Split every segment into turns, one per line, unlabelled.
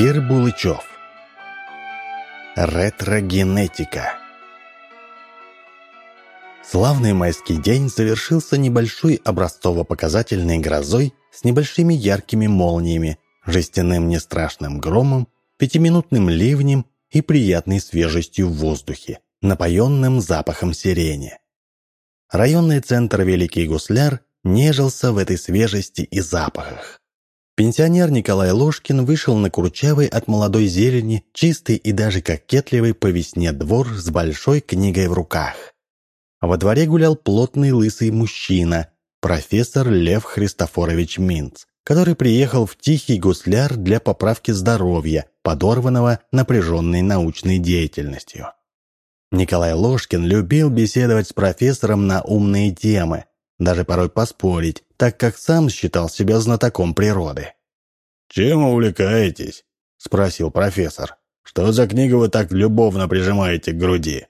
Кир Булычев Ретрогенетика Славный майский день завершился небольшой образцово-показательной грозой с небольшими яркими молниями, жестяным нестрашным громом, пятиминутным ливнем и приятной свежестью в воздухе, напоенным запахом сирени. Районный центр Великий Гусляр нежился в этой свежести и запахах. Пенсионер Николай Ложкин вышел на курчавый от молодой зелени, чистый и даже кокетливый по весне двор с большой книгой в руках. Во дворе гулял плотный лысый мужчина, профессор Лев Христофорович Минц, который приехал в Тихий Гусляр для поправки здоровья, подорванного напряженной научной деятельностью. Николай Ложкин любил беседовать с профессором на умные темы, даже порой поспорить, так как сам считал себя знатоком природы.
«Чем увлекаетесь?» – спросил профессор. «Что за книгу вы так любовно прижимаете к груди?»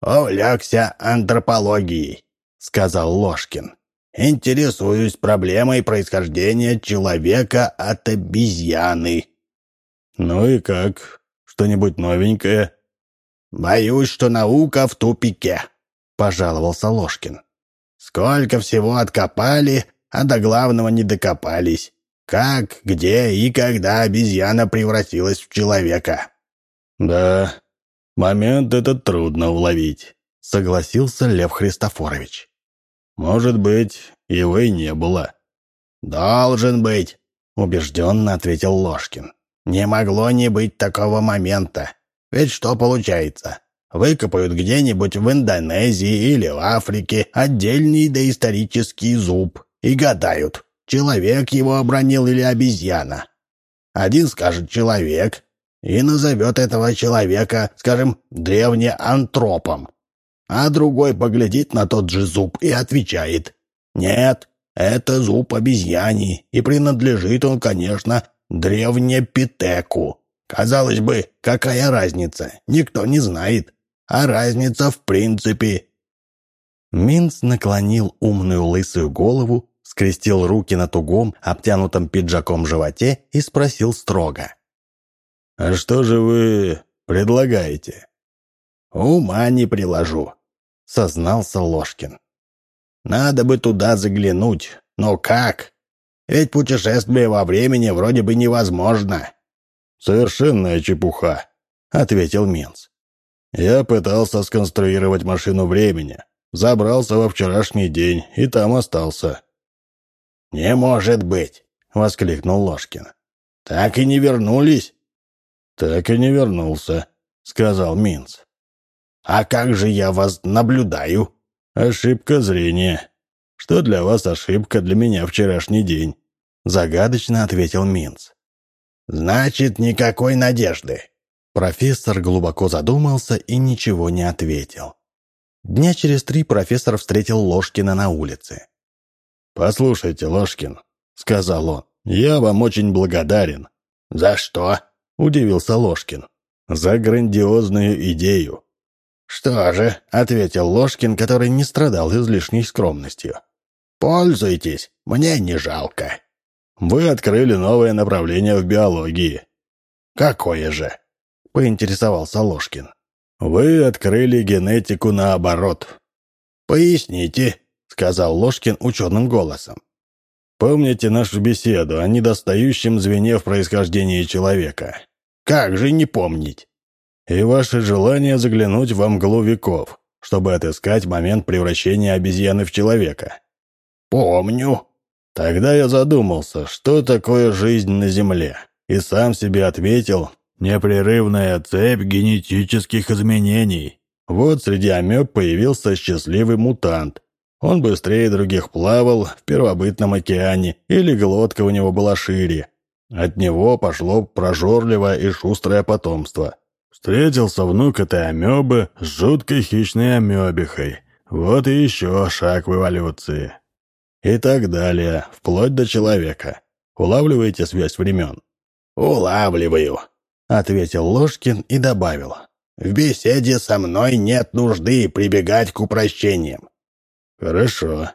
«Увлекся антропологией», — сказал Ложкин. «Интересуюсь проблемой происхождения человека от обезьяны».
«Ну и как? Что-нибудь новенькое?»
«Боюсь, что наука в тупике», — пожаловался Ложкин. «Сколько всего откопали, а до главного не докопались. Как, где и когда обезьяна превратилась в человека?»
«Да, Момент этот трудно уловить», — согласился Лев Христофорович. «Может быть, его и не было».
«Должен быть», — убежденно ответил Ложкин. «Не могло не быть такого момента. Ведь что получается? Выкопают где-нибудь в Индонезии или в Африке отдельный доисторический зуб и гадают, человек его обронил или обезьяна. Один скажет «человек», и назовет этого человека, скажем, древнеантропом. А другой поглядит на тот же зуб и отвечает «Нет, это зуб обезьяни, и принадлежит он, конечно, древнепитеку». Казалось бы, какая разница? Никто не знает. А разница в принципе.
Минц наклонил умную лысую голову, скрестил руки на тугом, обтянутом пиджаком животе и спросил строго.
«А что же вы предлагаете?»
«Ума не приложу», — сознался Ложкин. «Надо бы туда заглянуть, но как? Ведь путешествие во времени вроде бы невозможно».
«Совершенная чепуха», — ответил Минц. «Я пытался сконструировать машину времени, забрался во вчерашний день и там остался».
«Не может быть!» — воскликнул Ложкин. «Так и не вернулись?»
«Так и не вернулся», — сказал Минц.
«А как же я вас наблюдаю?»
«Ошибка зрения. Что для вас ошибка, для меня вчерашний день?»
Загадочно ответил Минц.
«Значит, никакой надежды».
Профессор глубоко задумался и ничего не ответил. Дня через три профессор встретил Ложкина на улице.
«Послушайте, Ложкин», — сказал он, — «я вам очень благодарен».
«За что?»
— удивился Ложкин. «За грандиозную идею».
«Что же?» — ответил Ложкин, который не страдал излишней скромностью. «Пользуйтесь, мне не жалко».
«Вы открыли новое направление в биологии».
«Какое же?» — поинтересовался Ложкин.
«Вы открыли генетику наоборот».
«Поясните», — сказал Ложкин ученым голосом.
Помните нашу беседу о недостающем звене в происхождении человека?
Как же не помнить?
И ваше желание заглянуть во мглу веков, чтобы отыскать момент превращения обезьяны в человека?
Помню.
Тогда я задумался, что такое жизнь на Земле, и сам себе ответил «непрерывная цепь генетических изменений». Вот среди амеб появился счастливый мутант, он быстрее других плавал в первобытном океане, или глотка у него была шире. От него пошло прожорливое и шустрое потомство. Встретился внук этой амебы с жуткой хищной амебихой. Вот и еще шаг в эволюции. И так далее, вплоть до человека. Улавливаете связь времен?
«Улавливаю», — ответил Ложкин и добавил. «В беседе со мной нет нужды прибегать к упрощениям.
«Хорошо.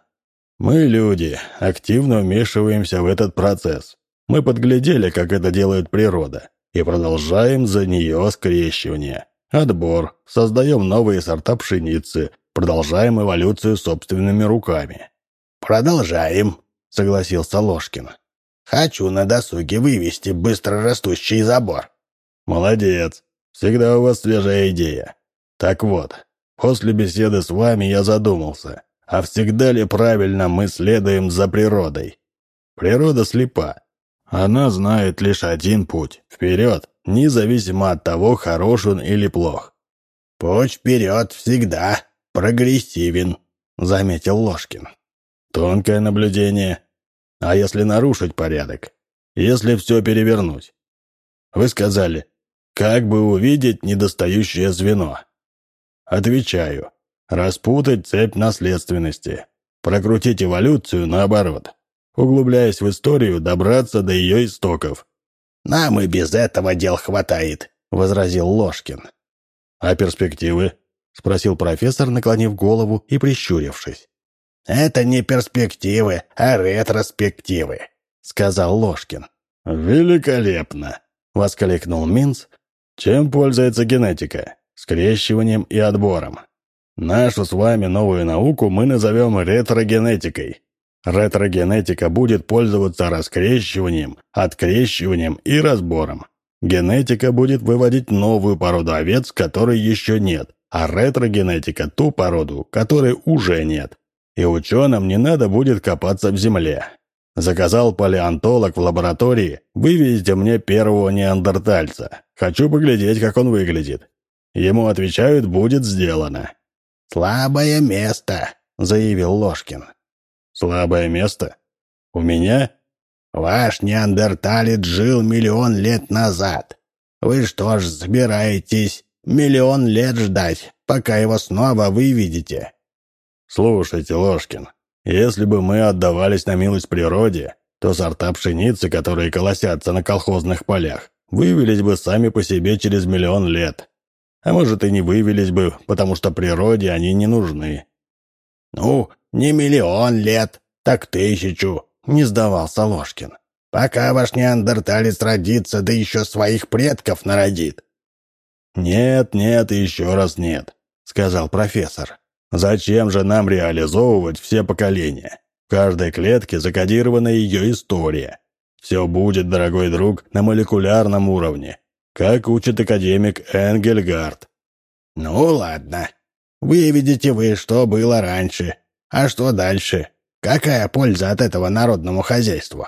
Мы, люди, активно вмешиваемся в этот процесс. Мы подглядели, как это делает природа. и продолжаем за нее скрещивание. Отбор, создаем новые сорта пшеницы, продолжаем эволюцию собственными руками».
«Продолжаем», — согласился Ложкин. «Хочу на досуге вывести быстрорастущий забор».
«Молодец. Всегда у вас свежая идея. Так вот, после беседы с вами я задумался, а всегда ли правильно мы следуем за природой? Природа слепа. Она знает лишь один путь — вперед, независимо от того, хорош он или плох.
«Путь вперед всегда прогрессивен», — заметил Ложкин.
Тонкое наблюдение. А если нарушить порядок? Если все перевернуть? Вы сказали, как бы увидеть недостающее звено? Отвечаю, распутать цепь наследственности, прокрутить эволюцию наоборот, углубляясь в историю, добраться до ее истоков.
«Нам и без этого дел хватает», — возразил Ложкин.
«А перспективы?» — спросил профессор, наклонив голову и прищурившись.
«Это не перспективы, а ретроспективы», — сказал Ложкин.
«Великолепно!» — воскликнул Минц. «Чем пользуется генетика? Скрещиванием и отбором. Нашу с вами новую науку мы назовем ретрогенетикой. Ретрогенетика будет пользоваться раскрещиванием, открещиванием и разбором. Генетика будет выводить новую породу овец, которой еще нет, а ретрогенетика – ту породу, которой уже нет и ученым не надо будет копаться в земле. Заказал палеонтолог в лаборатории, вывезите мне первого неандертальца. Хочу поглядеть, как он выглядит. Ему отвечают, будет сделано.
«Слабое место», — заявил Ложкин.
«Слабое место? У меня?»
«Ваш неандерталец жил миллион лет назад. Вы что ж собираетесь миллион лет ждать, пока его снова выведете?»
«Слушайте, Ложкин, если бы мы отдавались на милость природе, то сорта пшеницы, которые колосятся на колхозных полях, вывелись бы сами по себе через миллион лет. А может, и не вывелись бы, потому что природе они не нужны».
«Ну, не миллион лет, так тысячу», — не сдавался Ложкин. «Пока ваш неандерталец родится, да еще своих предков народит».
«Нет, нет и еще раз нет», — сказал профессор. Зачем же нам реализовывать все поколения? В каждой клетке закодирована ее история. Все будет, дорогой друг, на молекулярном уровне, как учит академик Энгельгард.
Ну ладно. Выведите вы, что было раньше. А что дальше? Какая польза от этого народному хозяйству?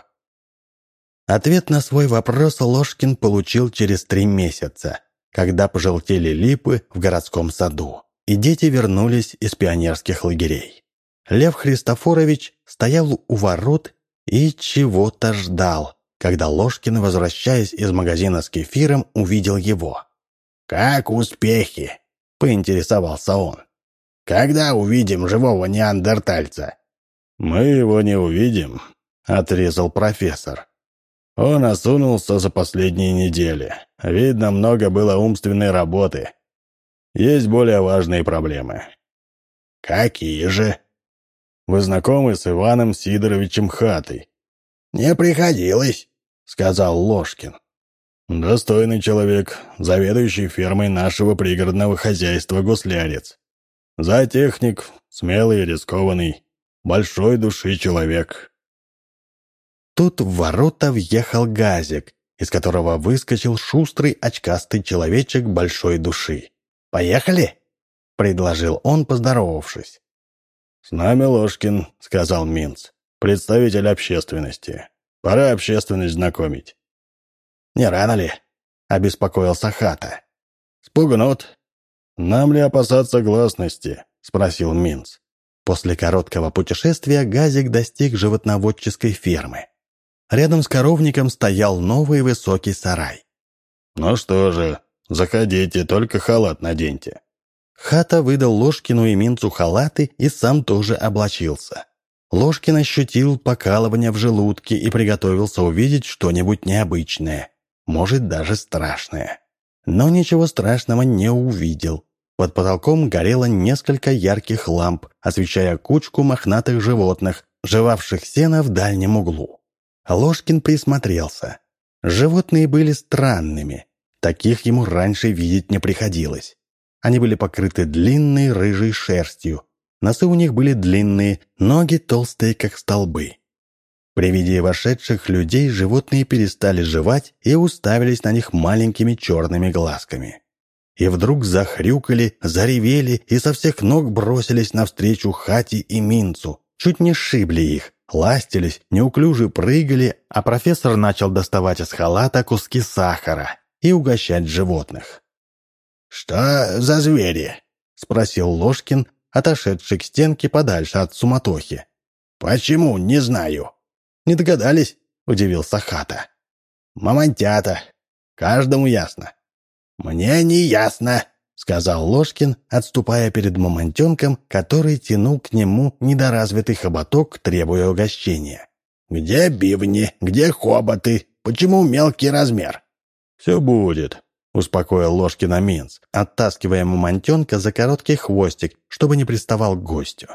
Ответ на свой вопрос Ложкин получил через три месяца, когда пожелтели липы в городском саду и дети вернулись из пионерских лагерей. Лев Христофорович стоял у ворот и чего-то ждал, когда Ложкин, возвращаясь из магазина с кефиром, увидел его.
«Как успехи?» — поинтересовался он. «Когда увидим живого неандертальца?»
«Мы его не увидим», — отрезал профессор. Он осунулся за последние недели. Видно, много было умственной работы. Есть более важные проблемы».
«Какие же?»
«Вы знакомы с Иваном Сидоровичем Хатой?»
«Не приходилось», — сказал Ложкин.
«Достойный человек, заведующий фермой нашего пригородного хозяйства гуслярец. Зоотехник, смелый и рискованный, большой души человек».
Тут в ворота въехал газик, из которого выскочил шустрый очкастый человечек большой души. «Поехали?» — предложил он, поздоровавшись.
«С нами Ложкин», — сказал Минц, — «представитель общественности. Пора общественность знакомить».
«Не рано ли?» — обеспокоился Хата.
«Спугнут. Нам ли опасаться гласности?» — спросил Минц.
После короткого путешествия Газик достиг животноводческой фермы. Рядом с коровником стоял новый высокий сарай.
«Ну что же, «Заходите, только халат наденьте».
Хата выдал Ложкину и Минцу халаты и сам тоже облачился. Ложкин ощутил покалывание в желудке и приготовился увидеть что-нибудь необычное, может, даже страшное. Но ничего страшного не увидел. Под потолком горело несколько ярких ламп, освещая кучку мохнатых животных, жевавших сено в дальнем углу. Ложкин присмотрелся. Животные были странными. Таких ему раньше видеть не приходилось. Они были покрыты длинной рыжей шерстью. Носы у них были длинные, ноги толстые, как столбы. При виде вошедших людей животные перестали жевать и уставились на них маленькими черными глазками. И вдруг захрюкали, заревели и со всех ног бросились навстречу Хати и Минцу. Чуть не сшибли их, ластились, неуклюже прыгали, а профессор начал доставать из халата куски сахара и угощать животных.
«Что за звери?» — спросил Ложкин, отошедший к стенке подальше от суматохи. «Почему? Не знаю».
«Не догадались?» — удивился Хата.
«Мамонтята. Каждому ясно».
«Мне не ясно», — сказал Ложкин, отступая перед мамонтенком, который тянул к нему недоразвитый хоботок, требуя угощения.
«Где бивни? Где хоботы? Почему мелкий размер?»
«Все будет», — успокоил Ложкина Минц,
оттаскивая мамонтенка за короткий хвостик, чтобы не приставал к гостю.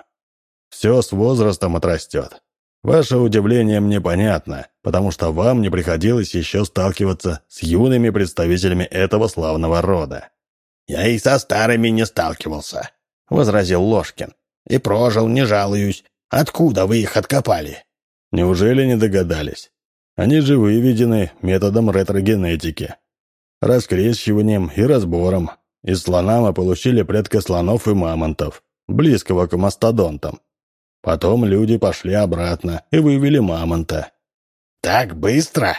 «Все с возрастом отрастет. Ваше удивление мне понятно, потому что вам не приходилось еще сталкиваться с юными представителями этого славного рода».
«Я и со старыми не сталкивался», — возразил Ложкин. «И прожил, не жалуюсь. Откуда вы их откопали?»
«Неужели не догадались? Они же выведены методом ретрогенетики, раскрещиванием и разбором. Из слона мы получили предка слонов и мамонтов, близкого к мастодонтам. Потом люди пошли обратно и вывели мамонта.
«Так быстро?»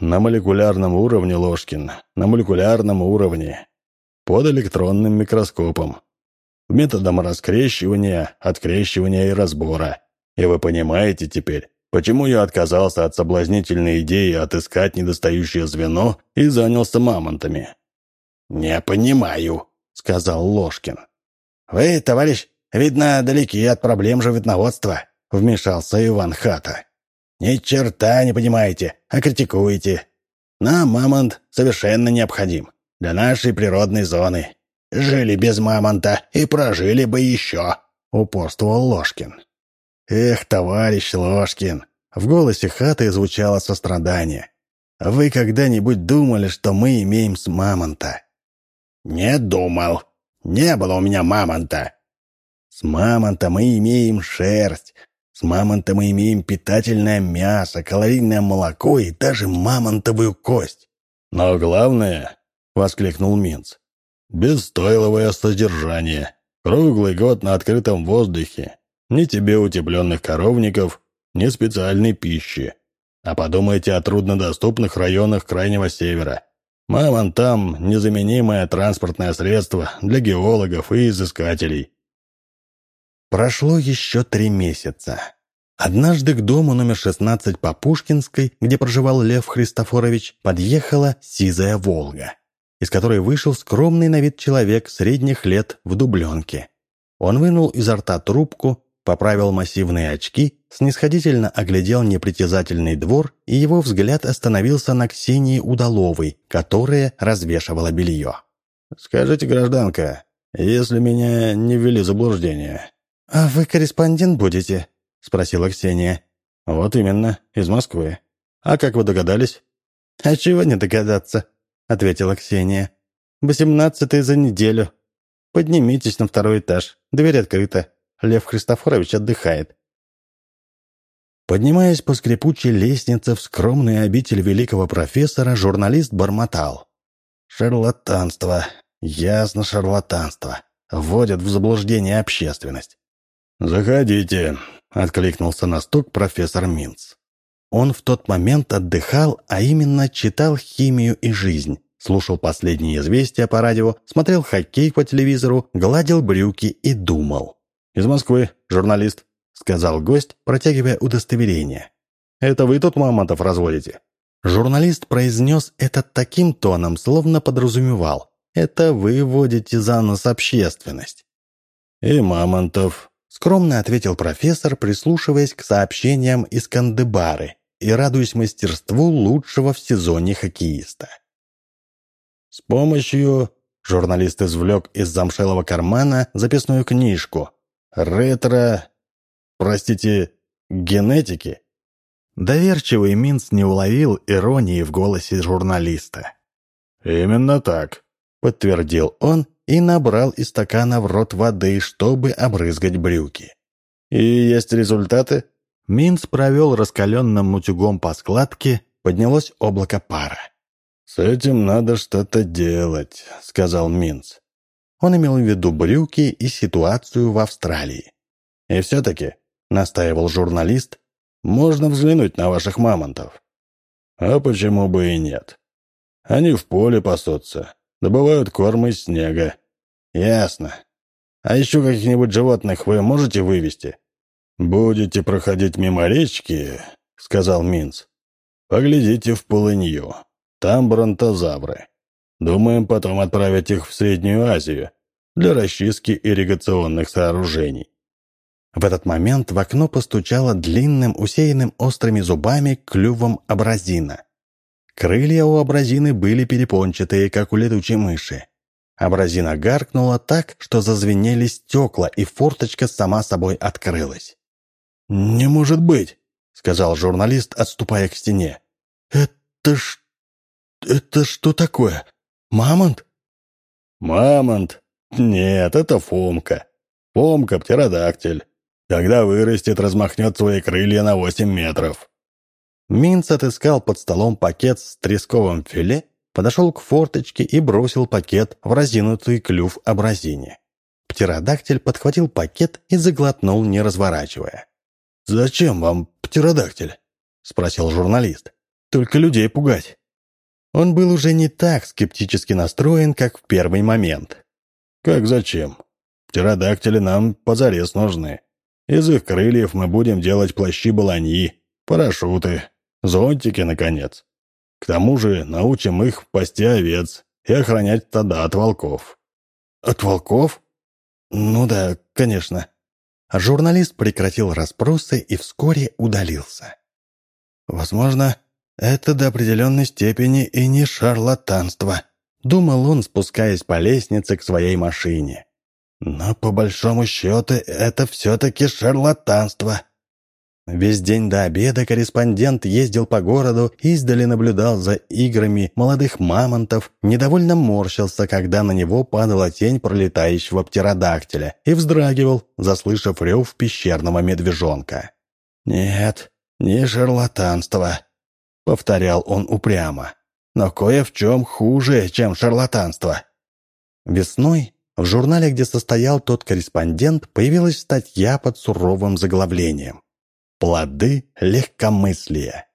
На молекулярном уровне, Ложкин, на молекулярном уровне. Под электронным микроскопом. Методом раскрещивания, открещивания и разбора. И вы понимаете теперь, Почему я отказался от соблазнительной идеи отыскать недостающее звено и занялся мамонтами?»
«Не понимаю», — сказал Ложкин. «Вы, товарищ, видно, далеки от проблем животноводства», — вмешался Иван Хата. «Ни черта не понимаете, а критикуете. Нам мамонт совершенно необходим для нашей природной зоны. Жили без мамонта и прожили бы еще», — упорствовал Ложкин.
«Эх, товарищ Ложкин!» В голосе хаты звучало сострадание. «Вы когда-нибудь думали, что мы имеем с мамонта?»
«Не думал. Не было у меня мамонта».
«С мамонта мы имеем шерсть. С мамонта мы имеем питательное мясо, калорийное молоко и даже мамонтовую кость».
«Но главное», — воскликнул Минц, — «бесстойловое содержание. Круглый год на открытом воздухе, ни тебе утепленных коровников, ни специальной пищи. А подумайте о труднодоступных районах Крайнего Севера. Мамон там незаменимое транспортное средство для геологов и изыскателей.
Прошло еще три месяца. Однажды к дому номер 16 по Пушкинской, где проживал Лев Христофорович, подъехала сизая «Волга», из которой вышел скромный на вид человек средних лет в дубленке. Он вынул изо рта трубку, поправил массивные очки, снисходительно оглядел непритязательный двор, и его взгляд остановился на Ксении Удаловой, которая развешивала белье.
«Скажите, гражданка, если меня не ввели в заблуждение...»
«А вы корреспондент будете?» — спросила Ксения.
«Вот именно, из Москвы. А как вы догадались?»
«А чего не догадаться?» — ответила Ксения. «Восемнадцатый за неделю. Поднимитесь на второй этаж. Дверь открыта. Лев Христофорович отдыхает. Поднимаясь по скрипучей лестнице в скромную обитель великого профессора, журналист бормотал. «Шарлатанство. Ясно шарлатанство. Вводят в заблуждение общественность».
«Заходите», — откликнулся на стук профессор Минц.
Он в тот момент отдыхал, а именно читал «Химию и жизнь», слушал последние известия по радио, смотрел хоккей по телевизору, гладил брюки и думал.
«Из Москвы, журналист», — сказал гость, протягивая удостоверение. «Это вы тут мамонтов разводите?»
Журналист произнес это таким тоном, словно подразумевал. «Это вы водите за нос общественность».
«И мамонтов», —
скромно ответил профессор, прислушиваясь к сообщениям из Кандыбары и радуясь мастерству лучшего в сезоне хоккеиста.
«С помощью...» — журналист извлек из замшелого кармана записную книжку, ретро... простите, генетики.
Доверчивый Минц не уловил иронии в голосе журналиста.
«Именно так», —
подтвердил он и набрал из стакана в рот воды, чтобы обрызгать брюки.
«И есть результаты?»
Минц провел раскаленным утюгом по складке, поднялось облако пара.
«С этим надо что-то делать», — сказал Минц.
Он имел в виду брюки и ситуацию в Австралии.
«И все-таки», — настаивал журналист, — «можно взглянуть на ваших мамонтов». «А почему бы и нет? Они в поле пасутся, добывают корм из снега». «Ясно. А еще каких-нибудь животных вы можете вывести?» «Будете проходить мимо речки», — сказал Минц. «Поглядите в полынью. Там бронтозавры. Думаем потом отправить их в Среднюю Азию для расчистки ирригационных сооружений».
В этот момент в окно постучало длинным, усеянным острыми зубами клювом абразина. Крылья у абразины были перепончатые, как у летучей мыши. Абразина гаркнула так, что зазвенели стекла, и форточка сама собой открылась.
«Не может быть!» — сказал журналист, отступая к стене. «Это ж... это что такое? Мамонт?» «Мамонт? Нет, это Фомка. Фомка — птеродактиль. Когда вырастет, размахнет свои крылья на восемь метров».
Минц отыскал под столом пакет с тресковым филе, подошел к форточке и бросил пакет в разинутый клюв абразине. Птеродактиль подхватил пакет и заглотнул, не разворачивая.
«Зачем вам птеродактиль?» — спросил журналист. «Только людей пугать».
Он был уже не так скептически настроен, как в первый момент.
«Как зачем? Птеродактили нам позарез нужны. Из их крыльев мы будем делать плащи-баланьи, парашюты, зонтики, наконец. К тому же научим их пасти овец и охранять стада от волков».
«От волков? Ну да, конечно. Журналист прекратил расспросы и вскоре удалился. «Возможно, это до определенной степени и не шарлатанство», — думал он, спускаясь по лестнице к своей машине. «Но по большому счету это все-таки шарлатанство. Весь день до обеда корреспондент ездил по городу, издали наблюдал за играми молодых мамонтов, недовольно морщился, когда на него падала тень пролетающего птеродактиля, и вздрагивал, заслышав рев пещерного медвежонка. «Нет, не шарлатанство», — повторял он упрямо, «но кое в чем хуже, чем шарлатанство». Весной в журнале, где состоял тот корреспондент, появилась статья под суровым заглавлением Плоды легкомыслия.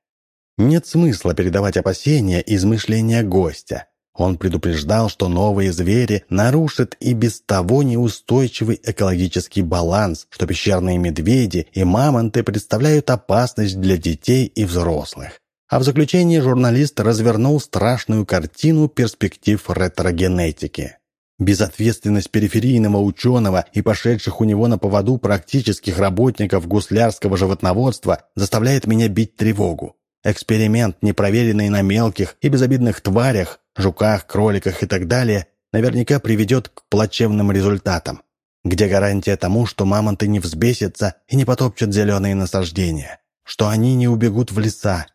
Нет смысла передавать опасения и измышления гостя. Он предупреждал, что новые звери нарушат и без того неустойчивый экологический баланс, что пещерные медведи и мамонты представляют опасность для детей и взрослых. А в заключении журналист развернул страшную картину перспектив ретрогенетики. Безответственность периферийного ученого и пошедших у него на поводу практических работников гуслярского животноводства заставляет меня бить тревогу. Эксперимент, не проверенный на мелких и безобидных тварях, жуках, кроликах и так далее, наверняка приведет к плачевным результатам. Где гарантия тому, что мамонты не взбесятся и не потопчут зеленые насаждения? Что они не убегут в леса?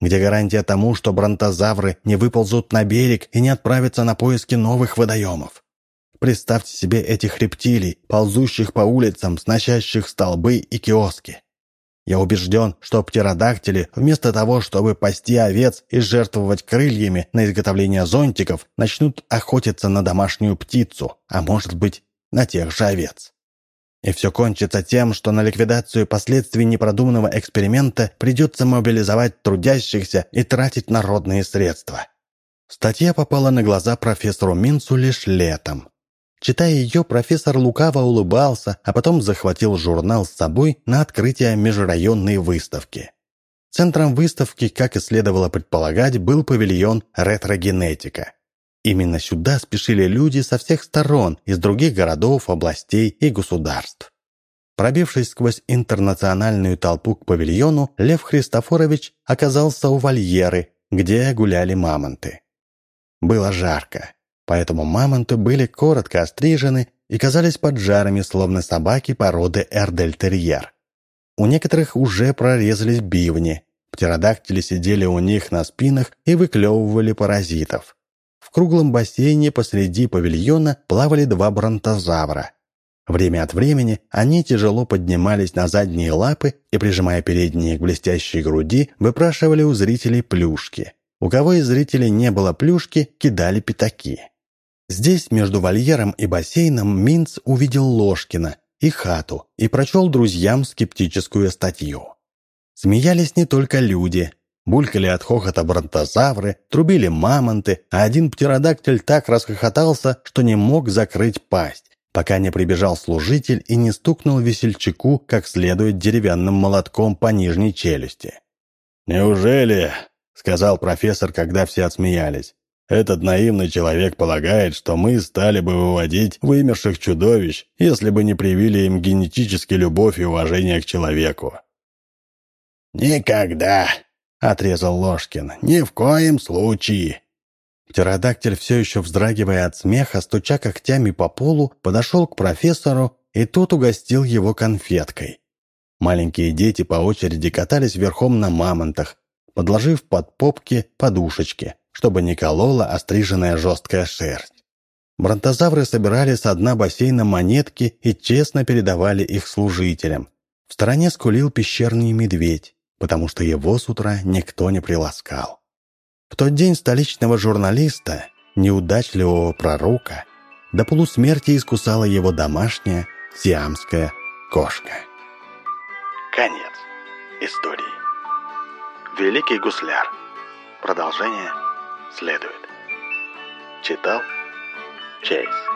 Где гарантия тому, что бронтозавры не выползут на берег и не отправятся на поиски новых водоемов? Представьте себе этих рептилий, ползущих по улицам, сносящих столбы и киоски. Я убежден, что птеродактили, вместо того, чтобы пасти овец и жертвовать крыльями на изготовление зонтиков, начнут охотиться на домашнюю птицу, а может быть, на тех же овец. И все кончится тем, что на ликвидацию последствий непродуманного эксперимента придется мобилизовать трудящихся и тратить народные средства. Статья попала на глаза профессору Минцу лишь летом. Читая ее, профессор лукаво улыбался, а потом захватил журнал с собой на открытие межрайонной выставки. Центром выставки, как и следовало предполагать, был павильон «Ретрогенетика». Именно сюда спешили люди со всех сторон, из других городов, областей и государств. Пробившись сквозь интернациональную толпу к павильону, Лев Христофорович оказался у вольеры, где гуляли мамонты. Было жарко. Поэтому мамонты были коротко острижены и казались поджарами, словно собаки породы эрдельтерьер. У некоторых уже прорезались бивни. Птеродактили сидели у них на спинах и выклевывали паразитов. В круглом бассейне посреди павильона плавали два бронтозавра. Время от времени они тяжело поднимались на задние лапы и, прижимая передние к блестящей груди, выпрашивали у зрителей плюшки. У кого из зрителей не было плюшки, кидали пятаки. Здесь, между вольером и бассейном, Минц увидел Ложкина и хату и прочел друзьям скептическую статью. Смеялись не только люди. Булькали от хохота бронтозавры, трубили мамонты, а один птеродактиль так расхохотался, что не мог закрыть пасть, пока не прибежал служитель и не стукнул весельчаку как следует деревянным молотком по нижней челюсти.
«Неужели?» — сказал профессор, когда все отсмеялись. «Этот наивный человек полагает, что мы стали бы выводить вымерших чудовищ, если бы не привили им генетически любовь и уважение к человеку.
«Никогда!» — отрезал Ложкин. «Ни в коем случае!»
Птеродактиль, все еще вздрагивая от смеха, стуча когтями по полу, подошел к профессору, и тот угостил его конфеткой. Маленькие дети по очереди катались верхом на мамонтах, подложив под попки подушечки, чтобы не колола остриженная жесткая шерсть. Бронтозавры собирали с дна бассейна монетки и честно передавали их служителям. В стороне скулил пещерный медведь потому что его с утра никто не приласкал. В тот день столичного журналиста, неудачливого пророка, до полусмерти искусала его домашняя сиамская кошка.
Конец истории. Великий гусляр. Продолжение следует. Читал Чейз.